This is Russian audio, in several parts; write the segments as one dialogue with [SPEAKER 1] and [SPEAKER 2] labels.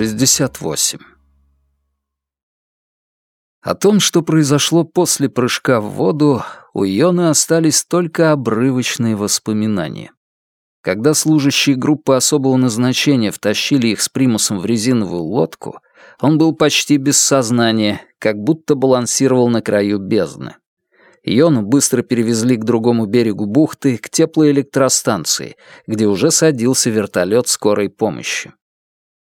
[SPEAKER 1] 68. О том, что произошло после прыжка в воду, у Йоны остались только обрывочные воспоминания. Когда служащие группы особого назначения втащили их с примусом в резиновую лодку, он был почти без сознания, как будто балансировал на краю бездны. Йону быстро перевезли к другому берегу бухты, к теплой электростанции, где уже садился вертолет скорой помощи.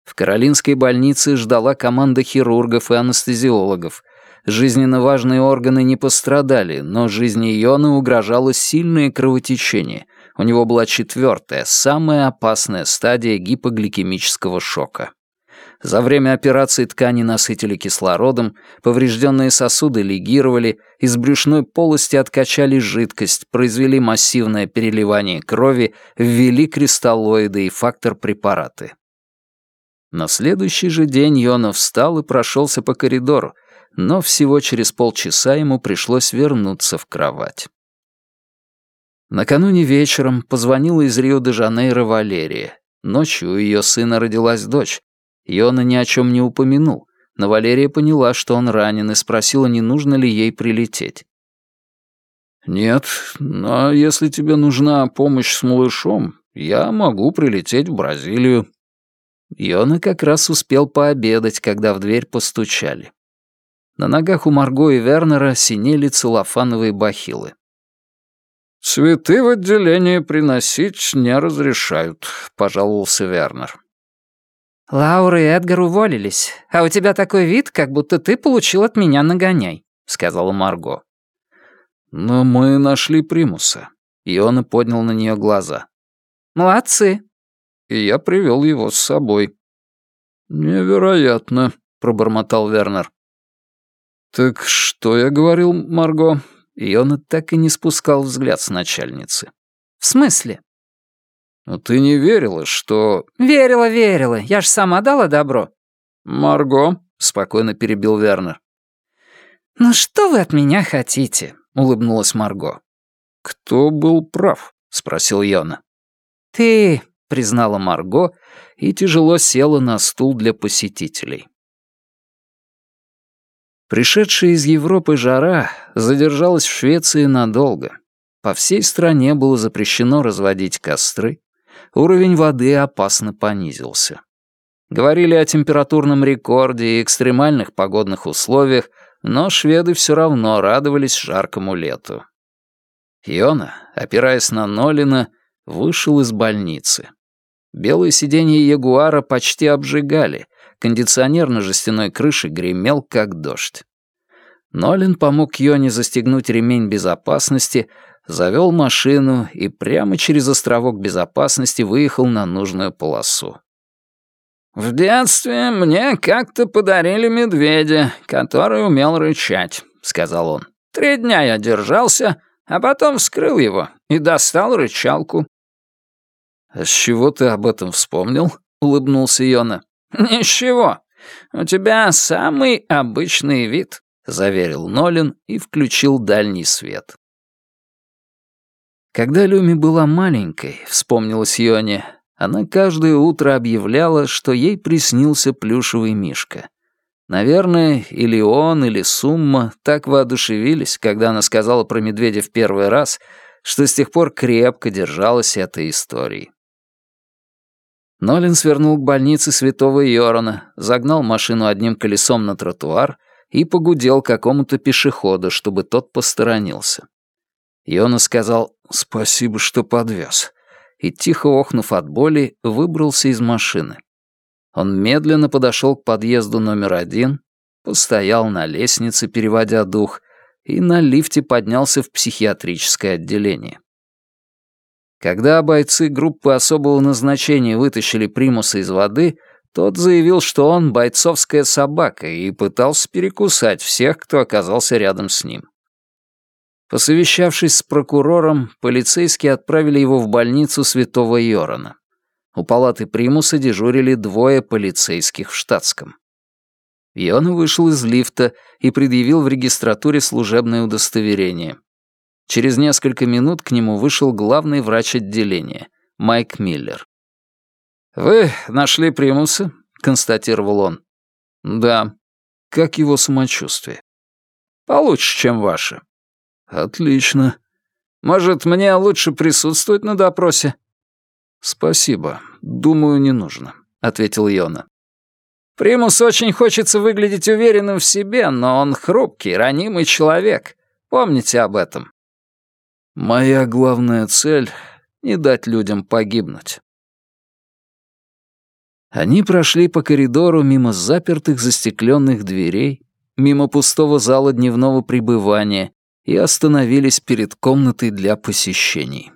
[SPEAKER 1] В Каролинской больнице ждала команда хирургов и анестезиологов. Жизненно важные органы не пострадали, но жизни Йона угрожало сильное кровотечение. У него была четвертая, самая опасная стадия гипогликемического шока. За время операции ткани насытили кислородом, поврежденные сосуды лигировали, из брюшной полости откачали жидкость, произвели массивное переливание крови, ввели кристаллоиды и фактор-препараты. На следующий же день Йона встал и прошелся по коридору, но всего через полчаса ему пришлось вернуться в кровать. Накануне вечером позвонила из Рио-де-Жанейро Валерия. Ночью у ее сына родилась дочь. Йона ни о чем не упомянул, но Валерия поняла, что он ранен, и спросила, не нужно ли ей прилететь. «Нет, но если тебе нужна помощь с малышом, я могу прилететь в Бразилию», Йона как раз успел пообедать, когда в дверь постучали. На ногах у Марго и Вернера синели целлофановые бахилы. «Цветы в отделение приносить не разрешают», — пожаловался Вернер.
[SPEAKER 2] «Лаура и Эдгар уволились, а у тебя такой вид, как будто ты получил от меня нагоняй», — сказала Марго.
[SPEAKER 1] «Но мы нашли примуса», — Иона поднял на нее глаза.
[SPEAKER 2] «Молодцы
[SPEAKER 1] и я привел его с собой». «Невероятно», — пробормотал Вернер. «Так что я говорил, Марго?» И он так и не спускал взгляд с начальницы.
[SPEAKER 2] «В смысле?»
[SPEAKER 1] «Ну ты не верила, что...»
[SPEAKER 2] «Верила, верила. Я ж сама дала добро».
[SPEAKER 1] «Марго», — спокойно перебил Вернер.
[SPEAKER 2] «Ну что вы от меня хотите?» — улыбнулась Марго.
[SPEAKER 1] «Кто был прав?» — спросил Йона.
[SPEAKER 2] «Ты»,
[SPEAKER 1] признала Марго и тяжело села на стул для посетителей. Пришедшая из Европы жара задержалась в Швеции надолго. По всей стране было запрещено разводить костры, уровень воды опасно понизился. Говорили о температурном рекорде и экстремальных погодных условиях, но шведы все равно радовались жаркому лету. Йона, опираясь на Нолина, вышел из больницы. Белые сиденья Ягуара почти обжигали, кондиционер на жестяной крыше гремел, как дождь. Нолин помог Йоне застегнуть ремень безопасности, завел машину и прямо через островок безопасности выехал на нужную полосу. «В детстве мне как-то подарили медведя, который умел рычать», — сказал он. «Три дня я держался, а потом вскрыл его и достал рычалку. «А с чего ты об этом вспомнил?» — улыбнулся Йона.
[SPEAKER 2] «Ничего. У тебя самый обычный вид», —
[SPEAKER 1] заверил Нолин и включил дальний свет. Когда Люми была маленькой, вспомнилась Йоне, она каждое утро объявляла, что ей приснился плюшевый мишка. Наверное, или он, или Сумма так воодушевились, когда она сказала про медведя в первый раз, что с тех пор крепко держалась этой истории. Нолин свернул к больнице Святого Йорона, загнал машину одним колесом на тротуар и погудел какому-то пешеходу, чтобы тот посторонился. Йона сказал «Спасибо, что подвез», и, тихо охнув от боли, выбрался из машины. Он медленно подошел к подъезду номер один, постоял на лестнице, переводя дух, и на лифте поднялся в психиатрическое отделение. Когда бойцы группы особого назначения вытащили Примуса из воды, тот заявил, что он бойцовская собака и пытался перекусать всех, кто оказался рядом с ним. Посовещавшись с прокурором, полицейские отправили его в больницу Святого Йорона. У палаты Примуса дежурили двое полицейских в штатском. Йона вышел из лифта и предъявил в регистратуре служебное удостоверение. Через несколько минут к нему вышел главный врач отделения, Майк Миллер. «Вы нашли примуса?» — констатировал он. «Да. Как его самочувствие?» «Получше, чем ваше». «Отлично. Может, мне лучше присутствовать на допросе?» «Спасибо. Думаю, не нужно», — ответил Йона. «Примус очень хочется выглядеть уверенным в себе, но он хрупкий, ранимый человек. Помните об этом». «Моя главная цель — не дать людям погибнуть». Они прошли по коридору мимо запертых застекленных дверей, мимо пустого зала дневного пребывания и остановились перед комнатой для посещений.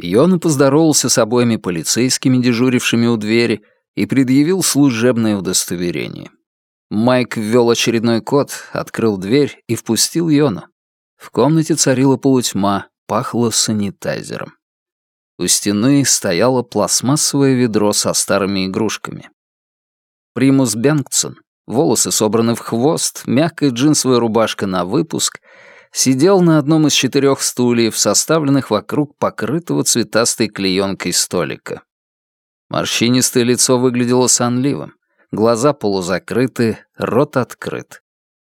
[SPEAKER 1] Йона поздоровался с обоими полицейскими, дежурившими у двери, и предъявил служебное удостоверение. Майк ввел очередной код, открыл дверь и впустил Йона. В комнате царила полутьма, пахло санитайзером. У стены стояло пластмассовое ведро со старыми игрушками. Примус Бенгтсон, волосы собраны в хвост, мягкая джинсовая рубашка на выпуск, сидел на одном из четырех стульев, составленных вокруг покрытого цветастой клеенкой столика. Морщинистое лицо выглядело сонливым, глаза полузакрыты, рот открыт.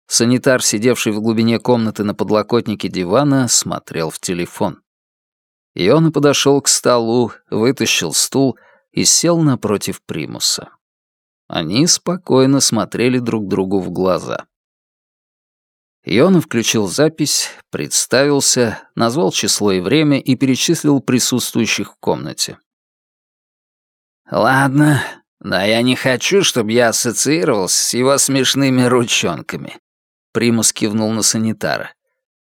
[SPEAKER 1] Санитар, сидевший в глубине комнаты на подлокотнике дивана, смотрел в телефон. И он подошел к столу, вытащил стул и сел напротив примуса. Они спокойно смотрели друг другу в глаза. Йона включил запись, представился, назвал число и время и перечислил присутствующих в комнате. «Ладно, но я не хочу, чтобы я ассоциировался с его смешными ручонками», — Примус кивнул на санитара.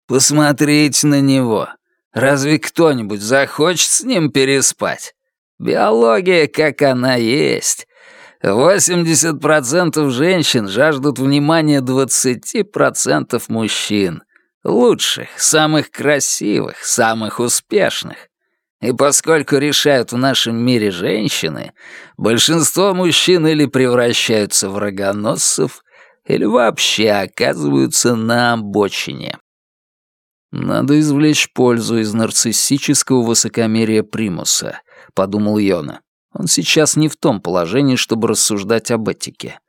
[SPEAKER 1] «Посмотрите на него. Разве кто-нибудь захочет с ним переспать? Биология, как она есть. 80% женщин жаждут внимания 20% мужчин. Лучших, самых красивых, самых успешных. И поскольку решают в нашем мире женщины, большинство мужчин или превращаются в рогоносцев, или вообще оказываются на обочине. «Надо извлечь пользу из нарциссического высокомерия Примуса», — подумал Йона. «Он сейчас не в том положении, чтобы рассуждать об этике».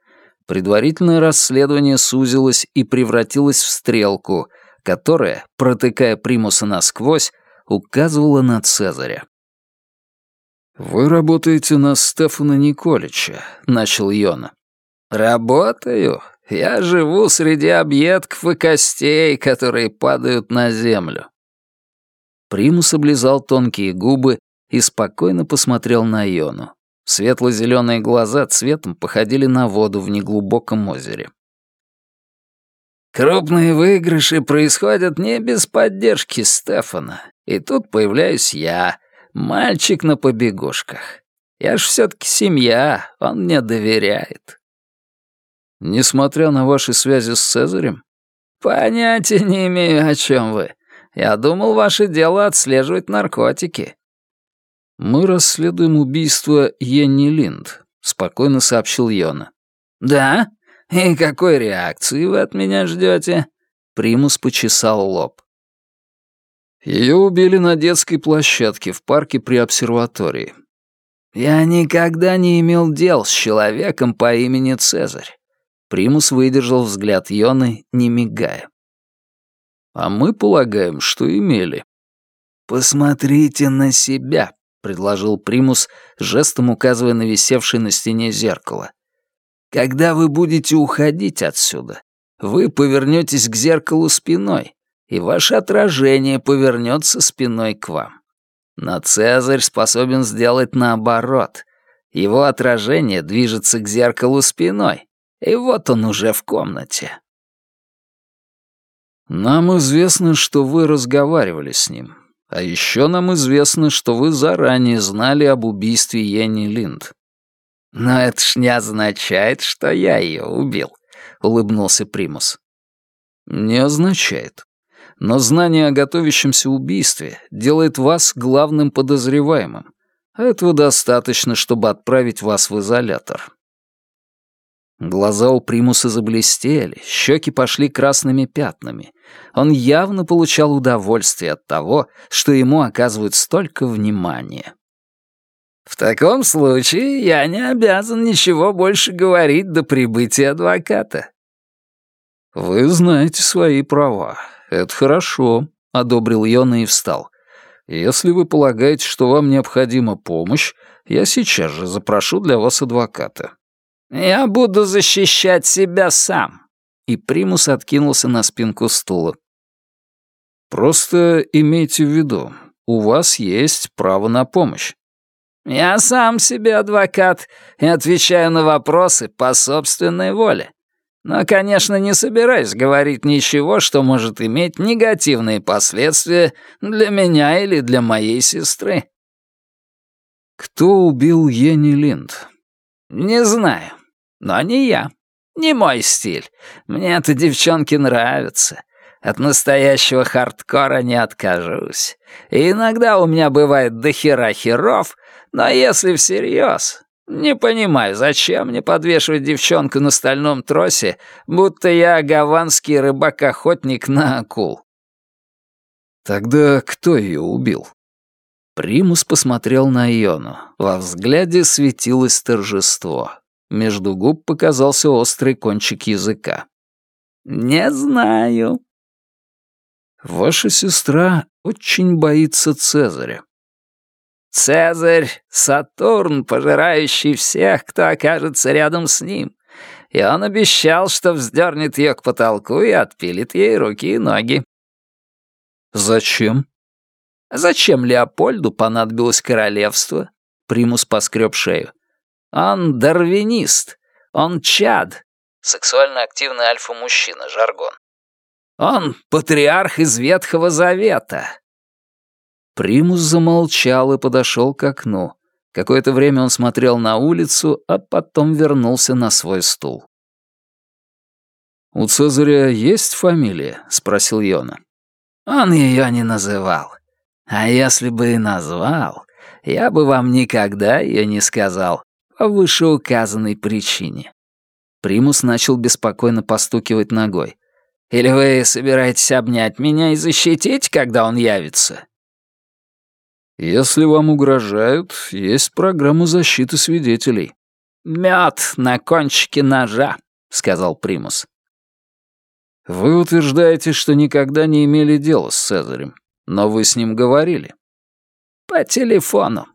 [SPEAKER 1] Предварительное расследование сузилось и превратилось в стрелку, которая, протыкая Примуса насквозь, указывала на Цезаря. «Вы работаете на Стефана Николича», — начал Йона. «Работаю? Я живу среди объедков и костей, которые падают на землю». Примус облизал тонкие губы и спокойно посмотрел на Йону. Светло-зеленые глаза цветом походили на воду в неглубоком озере. Крупные выигрыши происходят не без поддержки Стефана. И тут появляюсь я, мальчик на побегушках. Я ж все-таки семья, он мне доверяет. Несмотря на ваши связи с Цезарем? Понятия не имею, о чем вы. Я думал, ваше дело отслеживать наркотики. Мы расследуем убийство Йенни Линд, спокойно сообщил Йона. Да? «И какой реакции вы от меня ждете?» Примус почесал лоб. Ее убили на детской площадке в парке при обсерватории. Я никогда не имел дел с человеком по имени Цезарь. Примус выдержал взгляд Йоны, не мигая. А мы полагаем, что имели. Посмотрите на себя, предложил Примус, жестом указывая на висевшее на стене зеркало. Когда вы будете уходить отсюда, вы повернетесь к зеркалу спиной, и ваше отражение повернется спиной к вам. Но Цезарь способен сделать наоборот. Его отражение движется к зеркалу спиной, и вот он уже в комнате. Нам известно, что вы разговаривали с ним. А еще нам известно, что вы заранее знали об убийстве Йенни Линд. «Но это ж не означает, что я ее убил», — улыбнулся Примус. «Не означает. Но знание о готовящемся убийстве делает вас главным подозреваемым. А этого достаточно, чтобы отправить вас в изолятор». Глаза у Примуса заблестели, щеки пошли красными пятнами. Он явно получал удовольствие от того, что ему оказывают столько внимания. В таком случае я не обязан ничего больше говорить до прибытия адвоката. Вы знаете свои права. Это хорошо, одобрил Йона и встал. Если вы полагаете, что вам необходима помощь, я сейчас же запрошу для вас адвоката. Я буду защищать себя сам. И Примус откинулся на спинку стула. Просто имейте в виду, у вас есть право на помощь. Я сам себе адвокат и отвечаю на вопросы по собственной воле. Но, конечно, не собираюсь говорить ничего, что может иметь негативные последствия для меня или для моей сестры. Кто убил Йенни Линд? Не знаю. Но не я. Не мой стиль. Мне эта девчонки нравится. От настоящего хардкора не откажусь. И иногда у меня бывает дохера херов, но если всерьез, не понимаю, зачем мне подвешивать девчонку на стальном тросе, будто я гаванский рыбак-охотник на акул. Тогда кто ее убил? Примус посмотрел на Иону. Во взгляде светилось торжество. Между губ показался острый кончик языка. «Не знаю», Ваша сестра очень боится Цезаря. Цезарь — Сатурн, пожирающий всех, кто окажется рядом с ним. И он обещал, что вздернет ее к потолку и отпилит ей руки и ноги. Зачем? Зачем Леопольду понадобилось королевство? Примус поскреб шею. Он дарвинист. Он чад. Сексуально активный альфа-мужчина, жаргон. Он патриарх из Ветхого Завета». Примус замолчал и подошел к окну. Какое-то время он смотрел на улицу, а потом вернулся на свой стул. «У Цезаря есть фамилия?» — спросил Йона. «Он ее не называл. А если бы и назвал, я бы вам никогда ее не сказал по вышеуказанной причине». Примус начал беспокойно постукивать ногой. Или вы собираетесь обнять меня и защитить, когда он явится?» «Если вам угрожают, есть программа защиты свидетелей». «Мёд на кончике ножа», — сказал Примус. «Вы утверждаете, что никогда не имели дела с Цезарем, но вы с ним говорили?» «По телефону».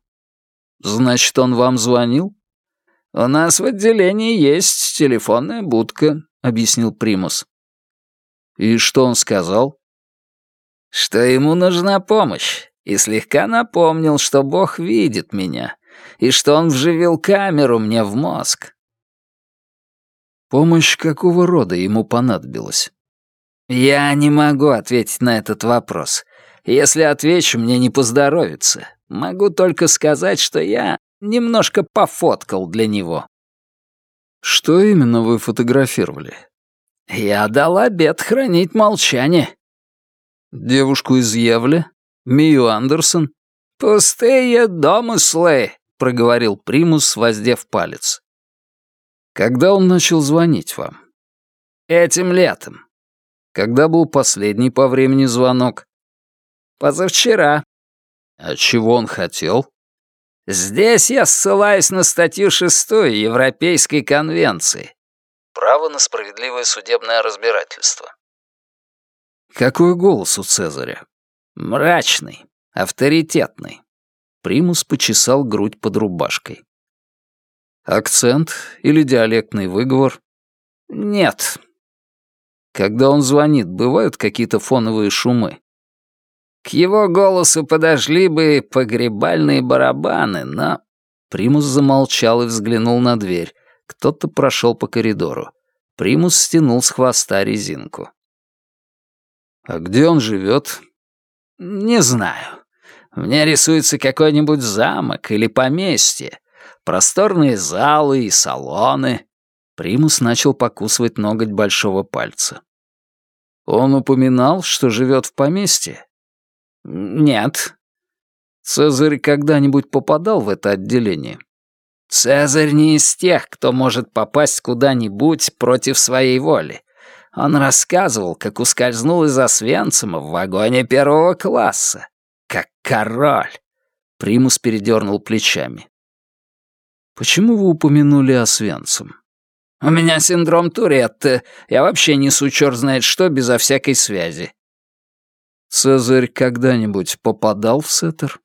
[SPEAKER 1] «Значит, он вам звонил?» «У нас в отделении есть телефонная будка», — объяснил Примус. «И что он сказал?» «Что ему нужна помощь, и слегка напомнил, что Бог видит меня, и что он вживил камеру мне в мозг». «Помощь какого рода ему понадобилась?» «Я не могу ответить на этот вопрос. Если отвечу, мне не поздоровится. Могу только сказать, что я немножко пофоткал для него». «Что именно вы фотографировали? Я дал обед хранить молчание. Девушку из Евли? Мию Андерсон? Пустые домыслы, проговорил Примус, воздев палец. Когда он начал звонить вам? Этим летом. Когда был последний по времени звонок? Позавчера. А чего он хотел? Здесь я ссылаюсь на статью шестую Европейской конвенции. Право на справедливое судебное разбирательство. Какой голос у Цезаря? Мрачный, авторитетный. Примус почесал грудь под рубашкой. Акцент или диалектный выговор? Нет. Когда он звонит, бывают какие-то фоновые шумы? К его голосу подошли бы погребальные барабаны, но... Примус замолчал и взглянул на дверь. Кто-то прошел по коридору. Примус стянул с хвоста резинку. «А где он живет?» «Не знаю. Мне рисуется какой-нибудь замок или поместье. Просторные залы и салоны». Примус начал покусывать ноготь большого пальца. «Он упоминал, что живет в поместье?» «Нет». «Цезарь когда-нибудь попадал в это отделение?» Цезарь не из тех, кто может попасть куда-нибудь против своей воли. Он рассказывал, как ускользнул из Освенцима в вагоне первого класса. Как король. Примус передернул плечами. «Почему вы упомянули о Свенцем?»
[SPEAKER 2] «У меня синдром Туретта. Я вообще несу черт знает что безо всякой связи».
[SPEAKER 1] «Цезарь когда-нибудь попадал в Сеттер?»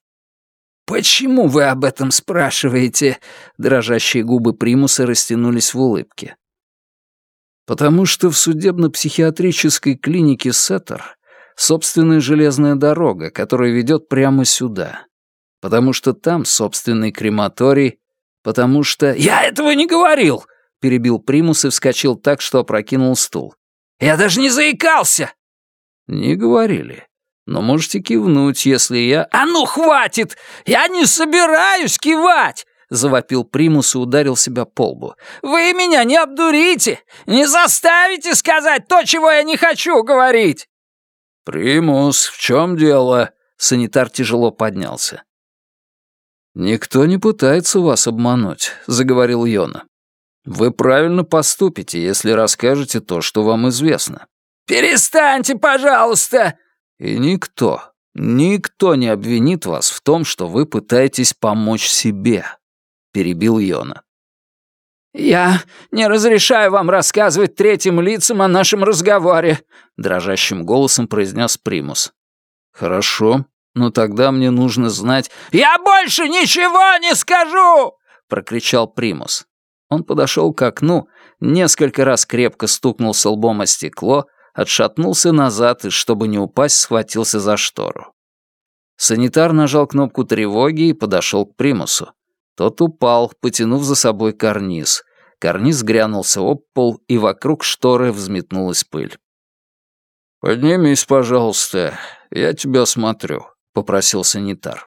[SPEAKER 2] «Почему вы об этом спрашиваете?» Дрожащие губы Примуса растянулись в улыбке.
[SPEAKER 1] «Потому что в судебно-психиатрической клинике Сеттер собственная железная дорога, которая ведет прямо сюда. Потому что там собственный крематорий, потому что...»
[SPEAKER 2] «Я этого не говорил!» — перебил Примус и вскочил так, что опрокинул стул. «Я даже не заикался!»
[SPEAKER 1] «Не говорили но можете кивнуть, если я...»
[SPEAKER 2] «А ну, хватит! Я не собираюсь кивать!» — завопил Примус и ударил себя по лбу. «Вы меня не обдурите! Не заставите сказать то, чего я не хочу говорить!»
[SPEAKER 1] «Примус, в чем дело?» — санитар тяжело поднялся. «Никто не пытается вас обмануть», — заговорил Йона. «Вы правильно поступите, если расскажете то, что вам известно».
[SPEAKER 2] «Перестаньте, пожалуйста!»
[SPEAKER 1] И никто, никто не обвинит вас в том, что вы пытаетесь помочь себе», — перебил Йона.
[SPEAKER 2] «Я не разрешаю вам рассказывать третьим лицам о нашем разговоре», — дрожащим голосом произнес Примус.
[SPEAKER 1] «Хорошо, но тогда мне нужно знать...»
[SPEAKER 2] «Я больше ничего не скажу!»
[SPEAKER 1] — прокричал Примус. Он подошел к окну, несколько раз крепко стукнулся лбом о стекло, отшатнулся назад и, чтобы не упасть, схватился за штору. Санитар нажал кнопку тревоги и подошел к примусу. Тот упал, потянув за собой карниз. Карниз грянулся об пол, и вокруг шторы взметнулась пыль. «Поднимись, пожалуйста, я тебя осмотрю», — попросил санитар.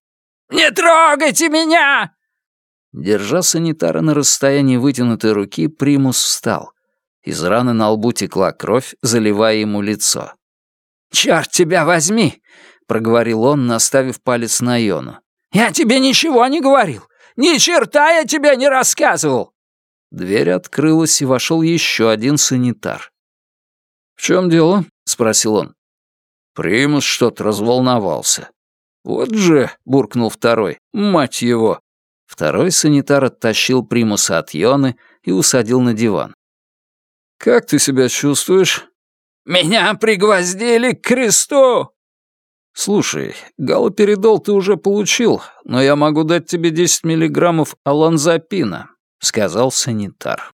[SPEAKER 2] «Не трогайте меня!»
[SPEAKER 1] Держа санитара на расстоянии вытянутой руки, примус встал. Из раны на лбу текла кровь, заливая ему лицо.
[SPEAKER 2] «Чёрт тебя возьми!» — проговорил он, наставив палец на Йону. «Я тебе ничего не говорил! Ни черта я тебе не рассказывал!»
[SPEAKER 1] Дверь открылась, и вошел еще один санитар. «В чем дело?» — спросил он. Примус что-то разволновался. «Вот же!» — буркнул второй. «Мать его!» Второй санитар оттащил Примуса от Йоны и усадил на диван. «Как ты себя чувствуешь?»
[SPEAKER 2] «Меня пригвоздили к кресту!»
[SPEAKER 1] «Слушай, галоперидол ты уже получил, но я могу дать тебе 10 миллиграммов аланзапина», — сказал санитар.